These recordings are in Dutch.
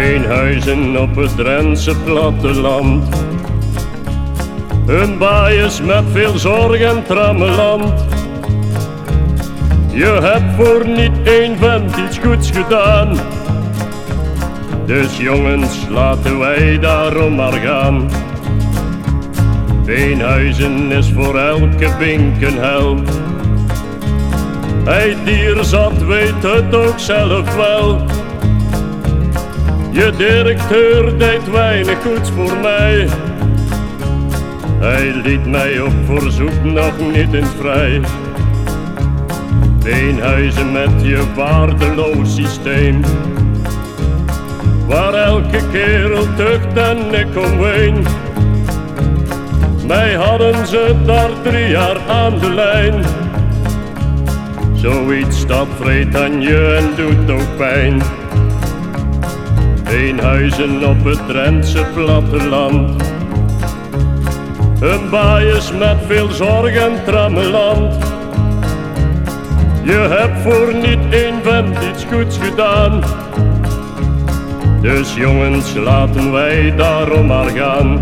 huizen op het Drentse platteland. Een baaiers met veel zorg en trammeland. Je hebt voor niet één vent iets goeds gedaan. Dus jongens, laten wij daarom maar gaan. Veenhuizen is voor elke bink een held. Hij dier zat weet het ook zelf wel. Je directeur deed weinig goeds voor mij. Hij liet mij op verzoek nog niet in vrij. Beenhuizen met je waardeloos systeem. Waar elke kerel tucht en ik omheen. Mij hadden ze daar drie jaar aan de lijn. Zoiets dat vreet aan je en doet ook pijn. Eenhuizen op het Drentse platteland. Een baaiers met veel zorg en trammeland. Je hebt voor niet één vent iets goeds gedaan. Dus jongens, laten wij daarom maar gaan.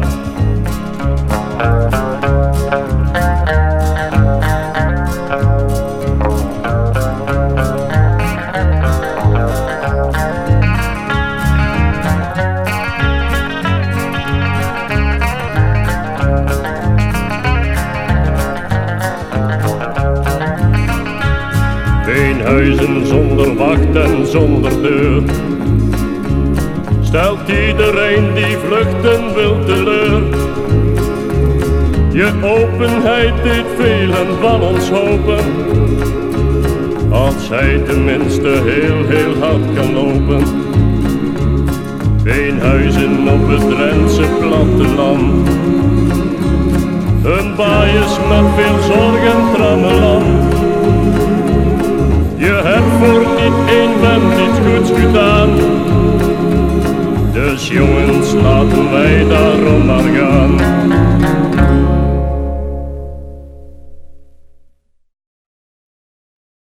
Huizen zonder wacht en zonder deur. Stelt iedereen die vluchten wil teleur. Je openheid deed velen van ons hopen. Als hij tenminste heel, heel hard kan lopen. Veenhuizen op het Drentse platteland. Een baaiers met veel zorg en trammeland. Je hebt voor niet één vent iets goeds gedaan. Dus jongens, laten wij daarom maar gaan.